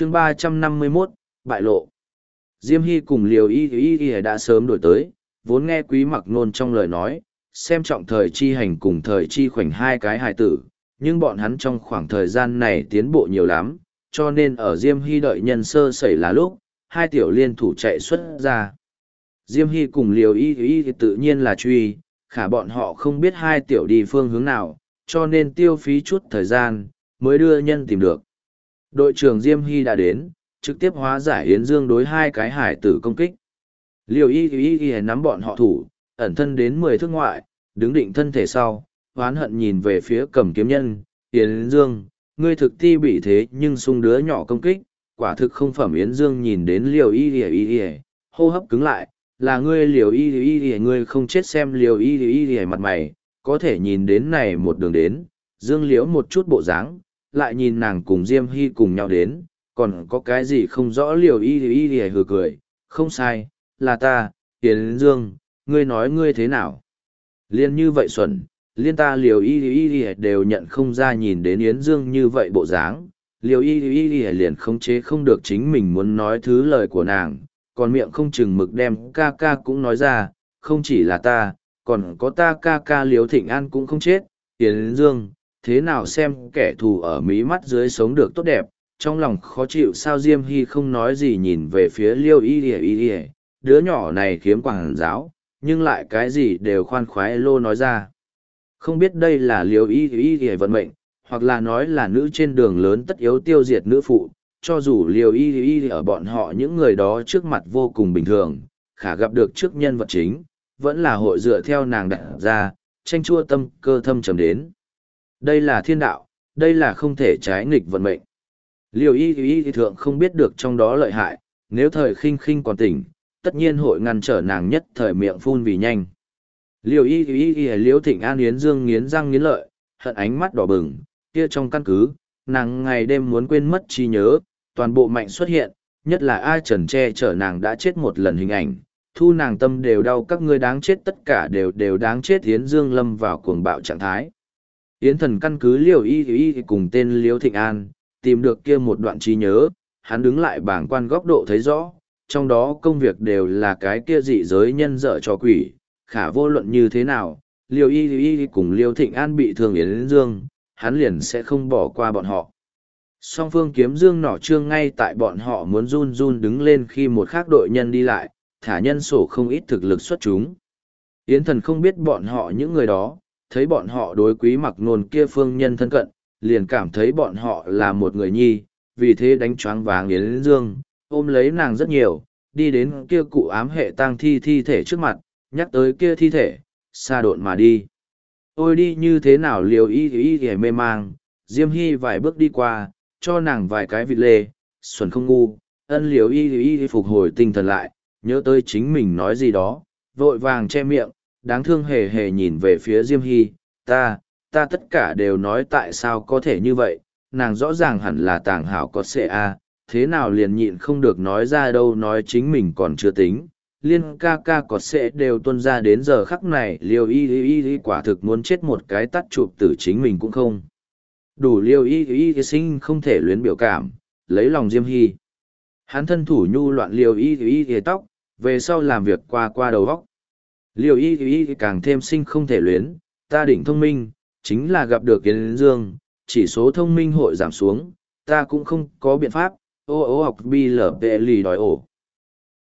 chương ba trăm năm mươi 351, bại lộ. Diêm Hy cùng Liều Y Y Y đã sớm đổi tới, vốn nghe quý mặc nôn trong lời nói, xem trọng thời chi hành cùng thời chi khoảnh hai cái hài tử, nhưng bọn hắn trong khoảng thời gian này tiến bộ nhiều lắm, cho nên ở Diêm Hy đợi nhân sơ xảy là lúc, hai tiểu liên thủ chạy xuất ra. Diêm Hy cùng Liều Y Y thì tự nhiên là truy, khả bọn họ không biết hai tiểu đi phương hướng nào, cho nên tiêu phí chút thời gian, mới đưa nhân tìm được. Đội trưởng Diêm Hy đã đến, trực tiếp hóa giải Yến Dương đối hai cái hải tử công kích. Liều Y Y Y nắm bọn họ thủ, ẩn thân đến mười thước ngoại, đứng định thân thể sau, hoán hận nhìn về phía cầm kiếm nhân, Yến Dương, ngươi thực ti bị thế nhưng sung đứa nhỏ công kích, quả thực không phẩm Yến Dương nhìn đến liều y y y y, hô hấp cứng lại, là ngươi liều y y y ngươi không chết xem liều y y y mặt mày, có thể nhìn đến này một đường đến, Dương liễu một chút bộ dáng, lại nhìn nàng cùng Diêm Hy cùng nhau đến, còn có cái gì không rõ liều y y y hừ cười, không sai, là ta, Yến Dương, ngươi nói ngươi thế nào? Liên như vậy xuẩn, liên ta liều y y y đều nhận không ra nhìn đến Yến Dương như vậy bộ dáng, liều y y y liền khống chế không được chính mình muốn nói thứ lời của nàng, còn miệng không chừng mực đem ca ca cũng nói ra, không chỉ là ta, còn có ta ca ca liều thịnh an cũng không chết, Yến Dương, thế nào xem kẻ thù ở mí mắt dưới sống được tốt đẹp, trong lòng khó chịu sao Diêm Hy không nói gì nhìn về phía liêu y y y y, đứa nhỏ này khiếm quảng giáo, nhưng lại cái gì đều khoan khoái lô nói ra. Không biết đây là liêu y y y vận mệnh, hoặc là nói là nữ trên đường lớn tất yếu tiêu diệt nữ phụ, cho dù liều y y ở bọn họ những người đó trước mặt vô cùng bình thường, khả gặp được trước nhân vật chính, vẫn là hội dựa theo nàng đặt ra, tranh chua tâm cơ thâm trầm đến. Đây là thiên đạo, đây là không thể trái nghịch vận mệnh. Liều y y thượng không biết được trong đó lợi hại, nếu thời khinh khinh còn tỉnh, tất nhiên hội ngăn trở nàng nhất thời miệng phun vì nhanh. Liều y y y liễu thịnh an yến dương nghiến răng nghiến lợi, hận ánh mắt đỏ bừng, kia trong căn cứ, nàng ngày đêm muốn quên mất trí nhớ, toàn bộ mạnh xuất hiện, nhất là ai trần che chở nàng đã chết một lần hình ảnh, thu nàng tâm đều đau các ngươi đáng chết tất cả đều đều đáng chết yến dương lâm vào cuồng bạo trạng thái. Yến thần căn cứ liều y y cùng tên Liêu thịnh an, tìm được kia một đoạn trí nhớ, hắn đứng lại bảng quan góc độ thấy rõ, trong đó công việc đều là cái kia dị giới nhân dở cho quỷ, khả vô luận như thế nào, liêu y y cùng liêu thịnh an bị thương yến dương, hắn liền sẽ không bỏ qua bọn họ. Song phương kiếm dương nỏ trương ngay tại bọn họ muốn run run đứng lên khi một khác đội nhân đi lại, thả nhân sổ không ít thực lực xuất chúng. Yến thần không biết bọn họ những người đó, thấy bọn họ đối quý mặc nôn kia phương nhân thân cận, liền cảm thấy bọn họ là một người nhi, vì thế đánh choáng vàng Yến Dương, ôm lấy nàng rất nhiều, đi đến kia cụ ám hệ tang thi thi thể trước mặt, nhắc tới kia thi thể, xa độn mà đi. Ôi đi như thế nào liều y y y mê mang, Diêm Hy vài bước đi qua, cho nàng vài cái vịt lê, xuân không ngu, ân liều y y y phục hồi tinh thần lại, nhớ tới chính mình nói gì đó, vội vàng che miệng, đáng thương hề hề nhìn về phía Diêm Hy, ta, ta tất cả đều nói tại sao có thể như vậy, nàng rõ ràng hẳn là tàng hảo có xệ a thế nào liền nhịn không được nói ra đâu nói chính mình còn chưa tính liên ca ca có sẽ đều tuân ra đến giờ khắc này liều y y y quả thực muốn chết một cái tắt chụp tử chính mình cũng không. Đủ liều y y y sinh không thể luyến biểu cảm lấy lòng diêm hy. Hắn thân thủ nhu loạn liều y y y tóc về sau làm việc qua qua đầu góc liều y y càng thêm sinh không thể luyến, ta đỉnh thông minh, chính là gặp được kiến dương, chỉ số thông minh hội giảm xuống, ta cũng không có biện pháp, ô ô học bi lở vệ lì đòi ổ.